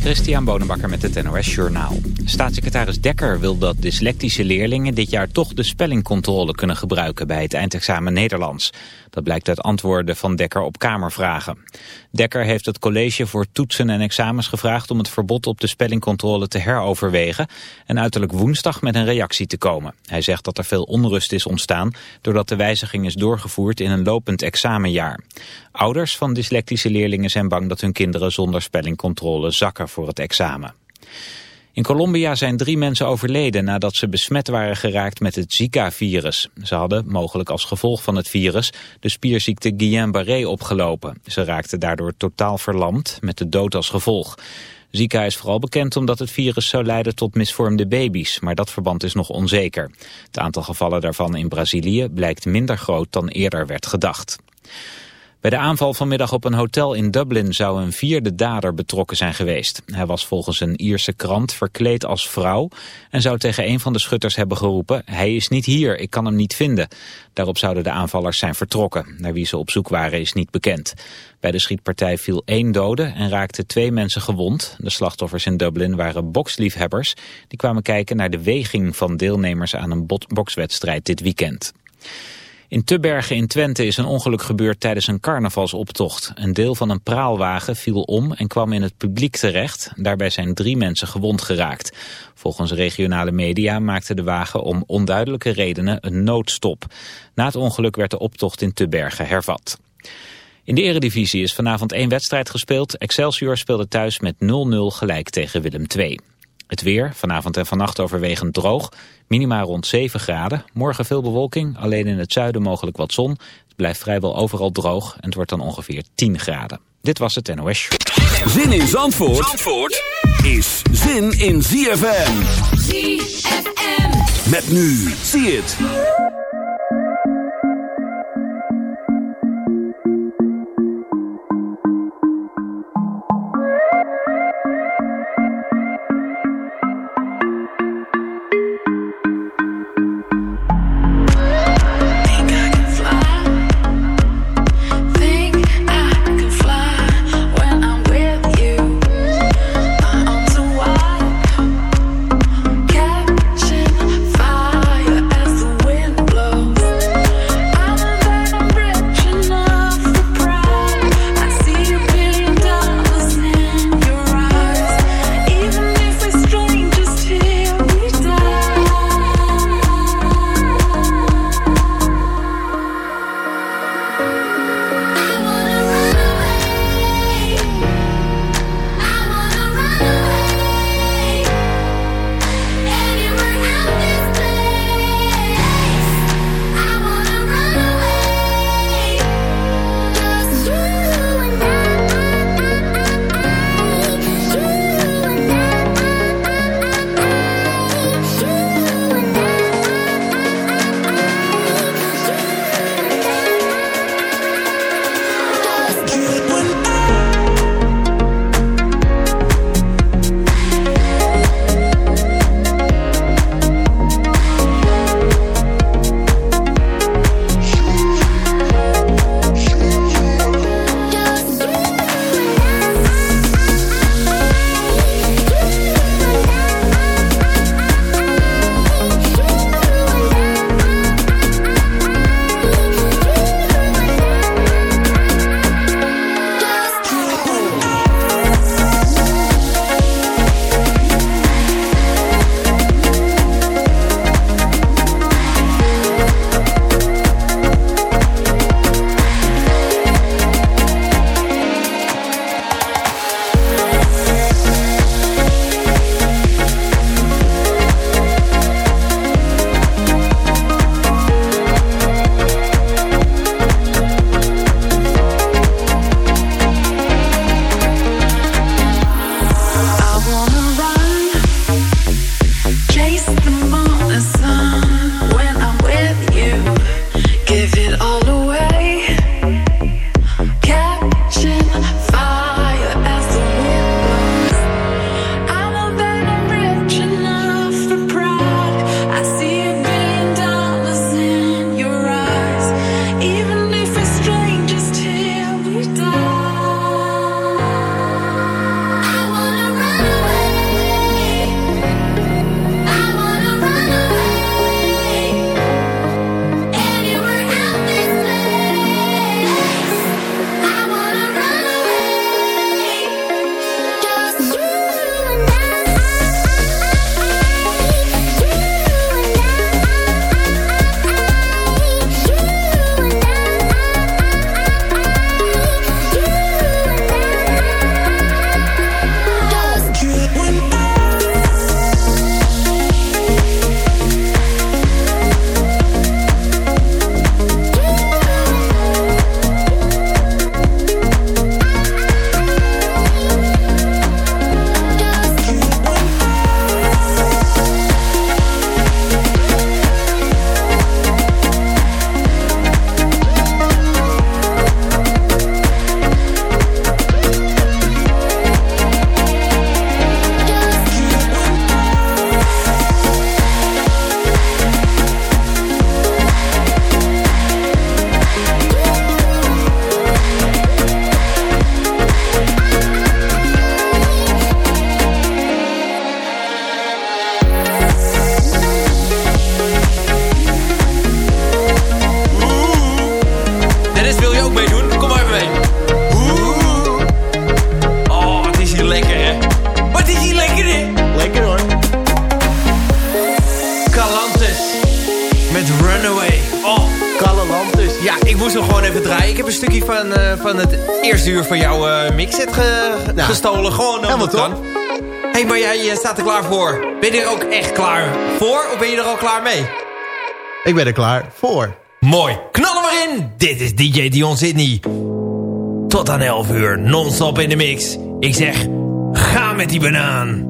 Christian Bonenbakker met het NOS Journaal. Staatssecretaris Dekker wil dat dyslectische leerlingen dit jaar toch de spellingcontrole kunnen gebruiken bij het eindexamen Nederlands. Dat blijkt uit antwoorden van Dekker op Kamervragen. Dekker heeft het college voor toetsen en examens gevraagd om het verbod op de spellingcontrole te heroverwegen en uiterlijk woensdag met een reactie te komen. Hij zegt dat er veel onrust is ontstaan doordat de wijziging is doorgevoerd in een lopend examenjaar. Ouders van dyslectische leerlingen zijn bang dat hun kinderen zonder spellingcontrole zakken voor het examen. In Colombia zijn drie mensen overleden nadat ze besmet waren geraakt met het Zika-virus. Ze hadden, mogelijk als gevolg van het virus, de spierziekte Guillain-Barré opgelopen. Ze raakten daardoor totaal verlamd, met de dood als gevolg. Zika is vooral bekend omdat het virus zou leiden tot misvormde baby's, maar dat verband is nog onzeker. Het aantal gevallen daarvan in Brazilië blijkt minder groot dan eerder werd gedacht. Bij de aanval vanmiddag op een hotel in Dublin zou een vierde dader betrokken zijn geweest. Hij was volgens een Ierse krant verkleed als vrouw en zou tegen een van de schutters hebben geroepen... hij is niet hier, ik kan hem niet vinden. Daarop zouden de aanvallers zijn vertrokken. Naar wie ze op zoek waren is niet bekend. Bij de schietpartij viel één dode en raakten twee mensen gewond. De slachtoffers in Dublin waren boksliefhebbers. Die kwamen kijken naar de weging van deelnemers aan een bokswedstrijd dit weekend. In Tubbergen in Twente is een ongeluk gebeurd tijdens een carnavalsoptocht. Een deel van een praalwagen viel om en kwam in het publiek terecht. Daarbij zijn drie mensen gewond geraakt. Volgens regionale media maakte de wagen om onduidelijke redenen een noodstop. Na het ongeluk werd de optocht in Tubbergen hervat. In de eredivisie is vanavond één wedstrijd gespeeld. Excelsior speelde thuis met 0-0 gelijk tegen Willem II. Het weer, vanavond en vannacht overwegend droog. Minima rond 7 graden. Morgen veel bewolking, alleen in het zuiden mogelijk wat zon. Het blijft vrijwel overal droog en het wordt dan ongeveer 10 graden. Dit was het NOS. Zin in Zandvoort, Zandvoort is zin in ZFM. ZFM. Met nu, zie het. Staat er klaar voor. Ben je er ook echt klaar voor of ben je er al klaar mee? Ik ben er klaar voor. Mooi. Knallen maar in. Dit is DJ Dion Sydney. Tot aan 11 uur, non-stop in de mix. Ik zeg, ga met die banaan.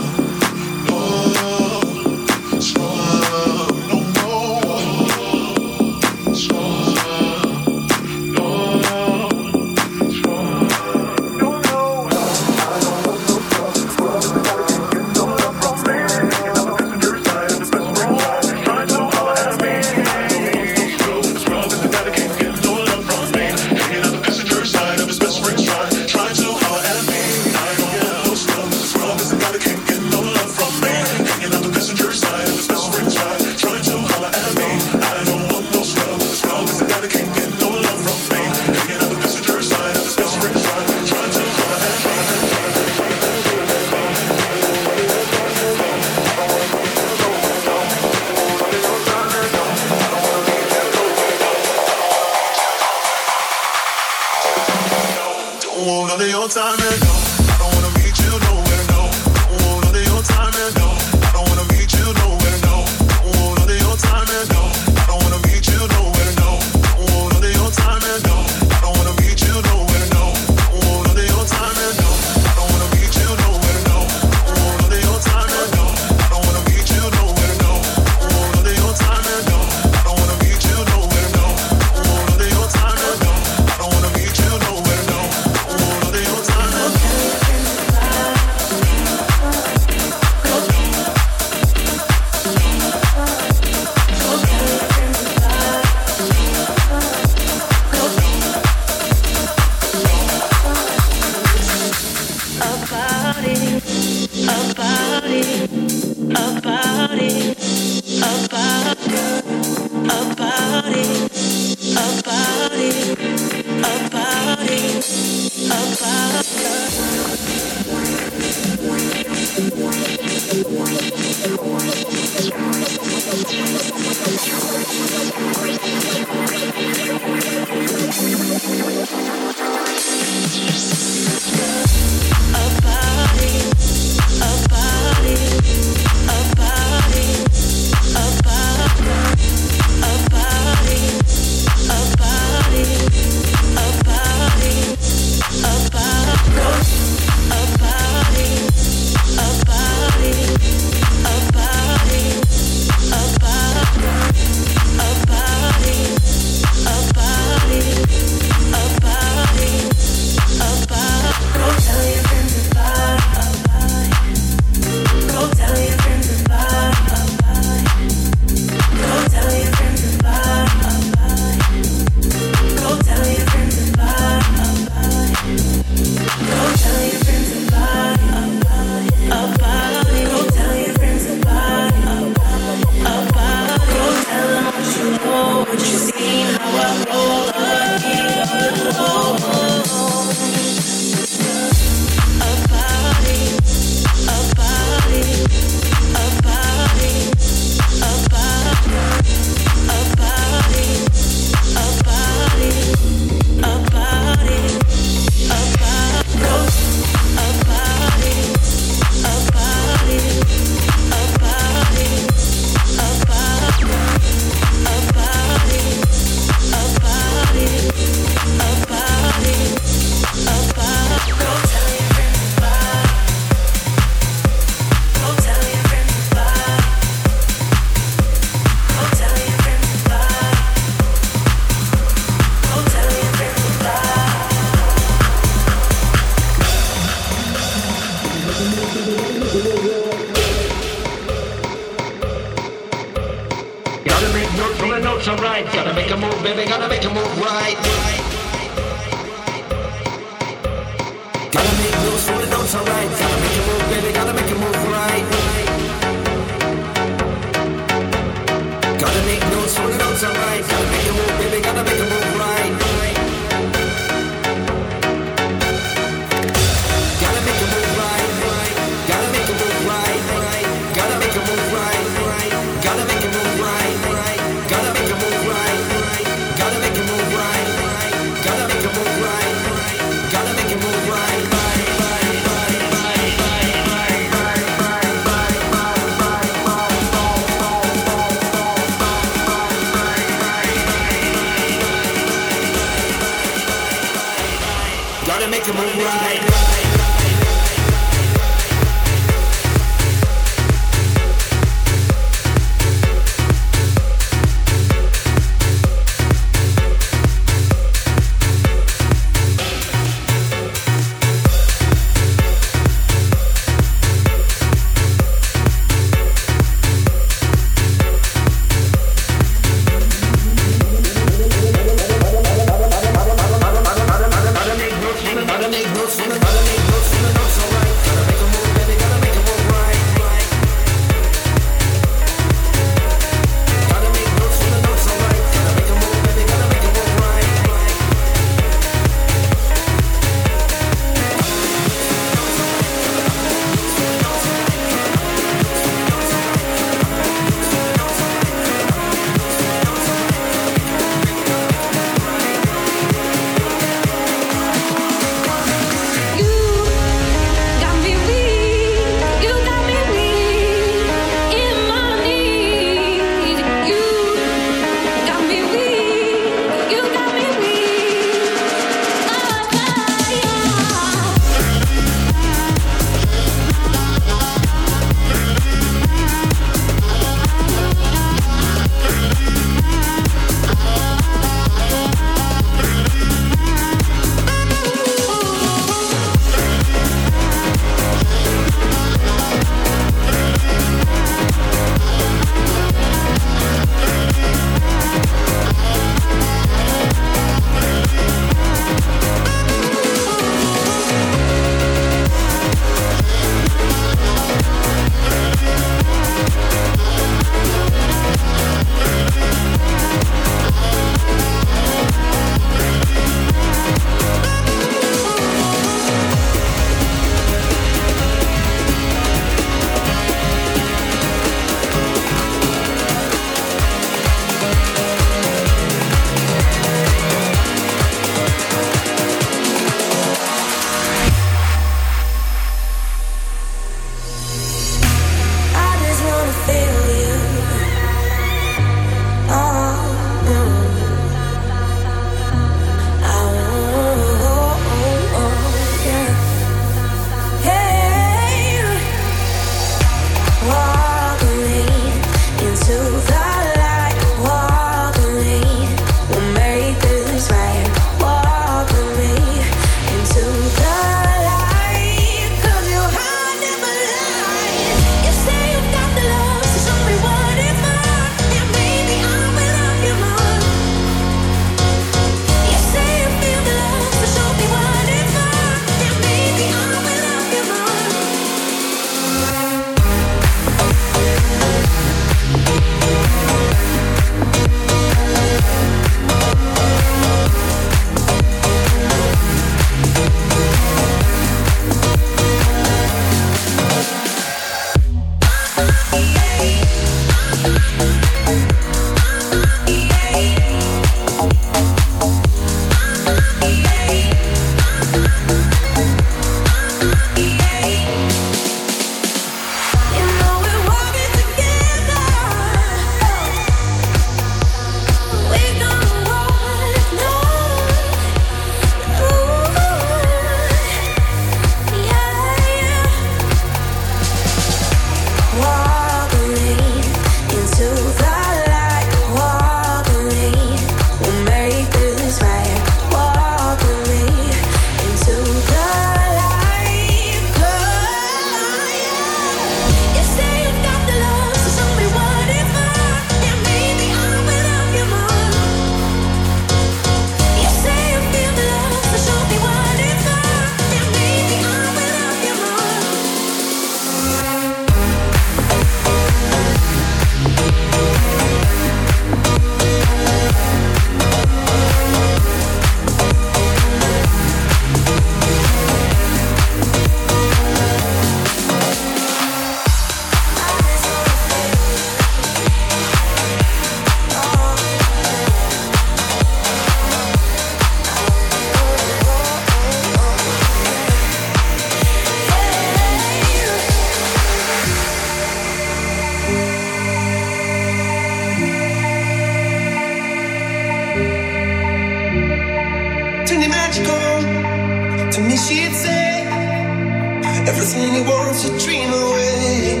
everything he wants to dream away.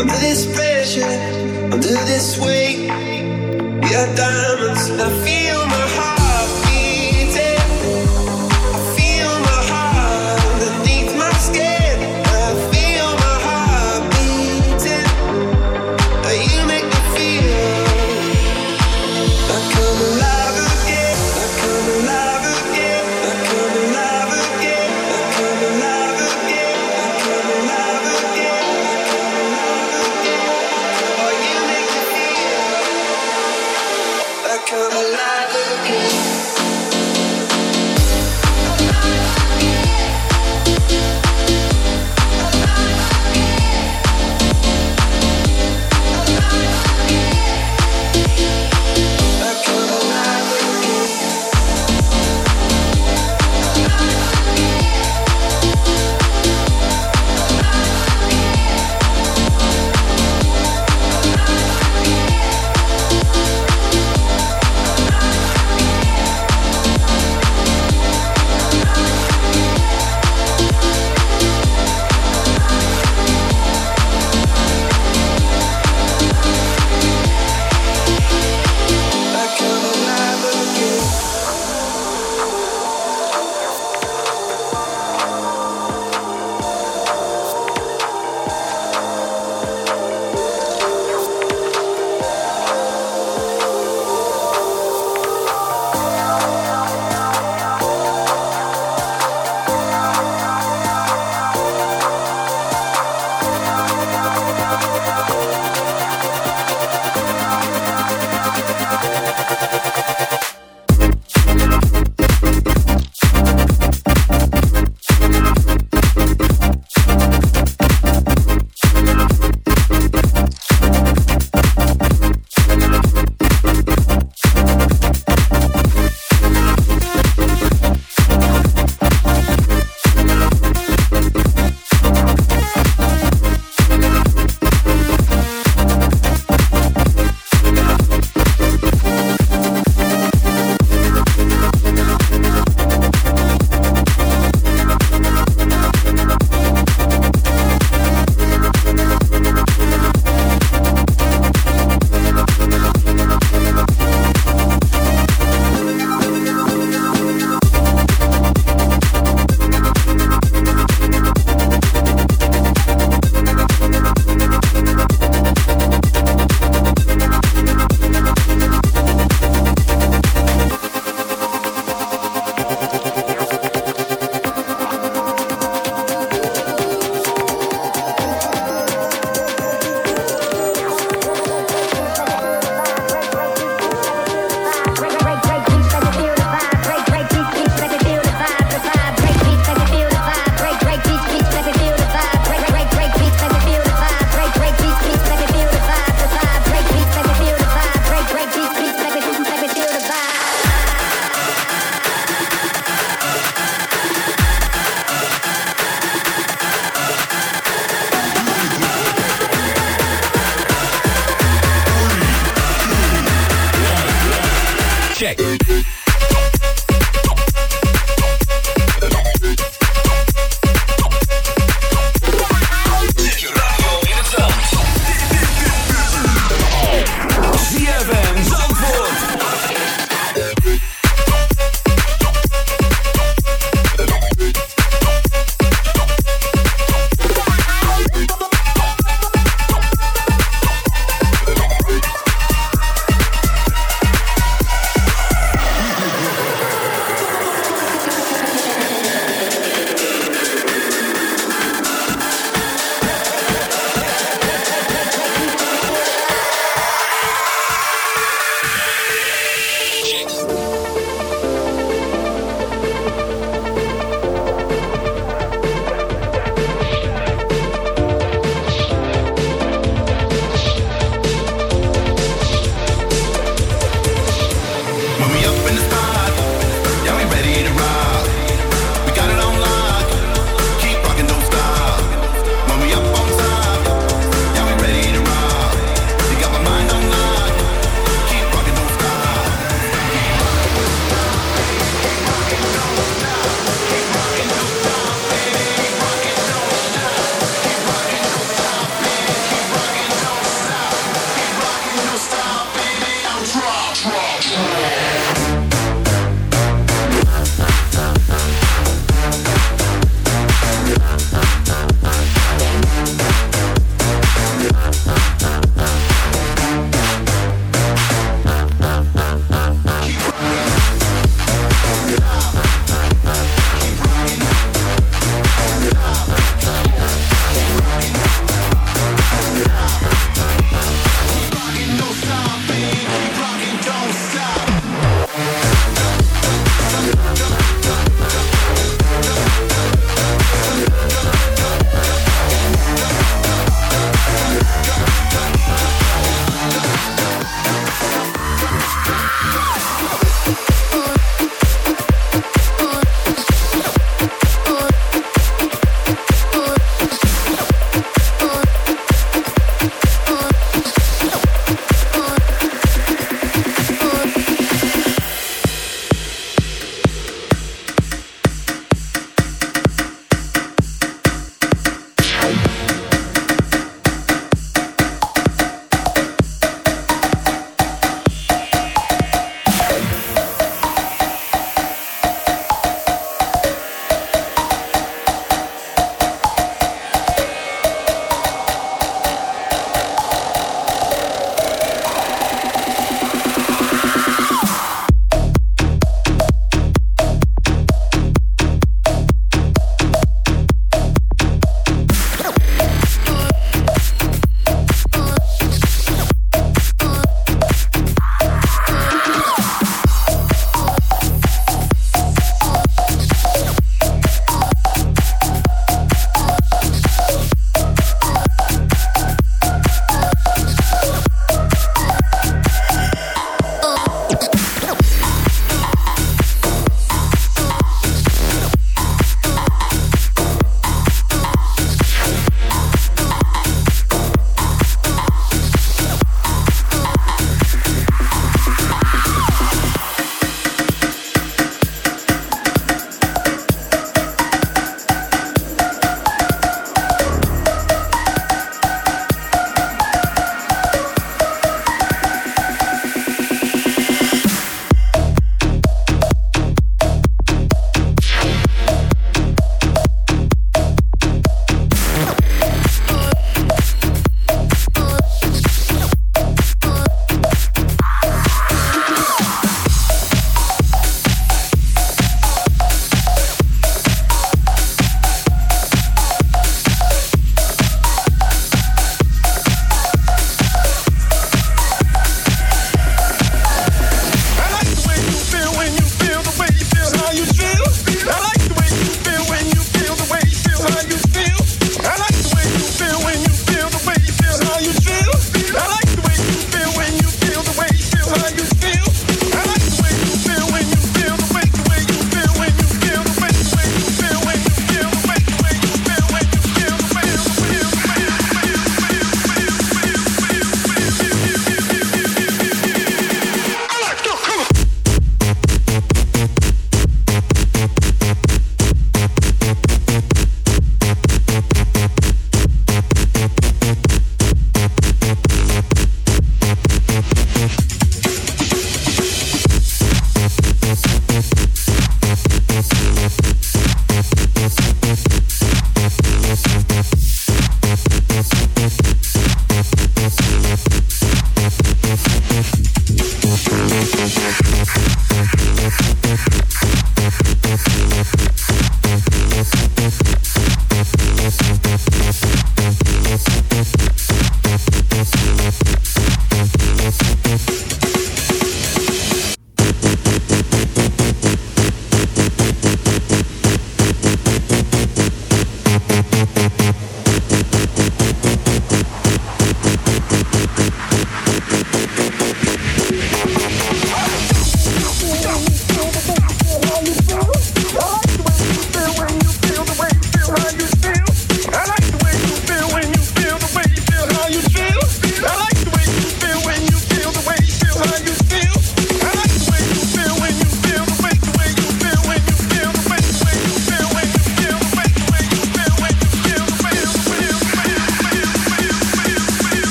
Under this pressure, under this weight, we are diamonds. I feel my heart.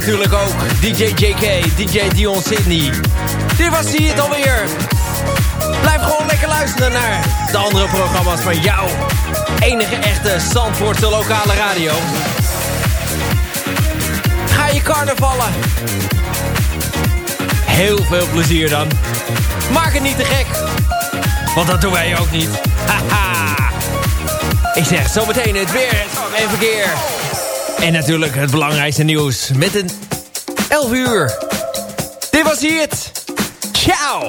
Natuurlijk ook DJ JK, DJ Dion Sydney. Dit was hier het alweer. Blijf gewoon lekker luisteren naar de andere programma's van jou. Enige echte Zandvoortse lokale radio. Ga je carnavallen. Heel veel plezier dan. Maak het niet te gek. Want dat doen wij ook niet. Haha. Ik zeg zometeen het weer en verkeer. En natuurlijk het belangrijkste nieuws met een 11 uur. Dit was het. Ciao.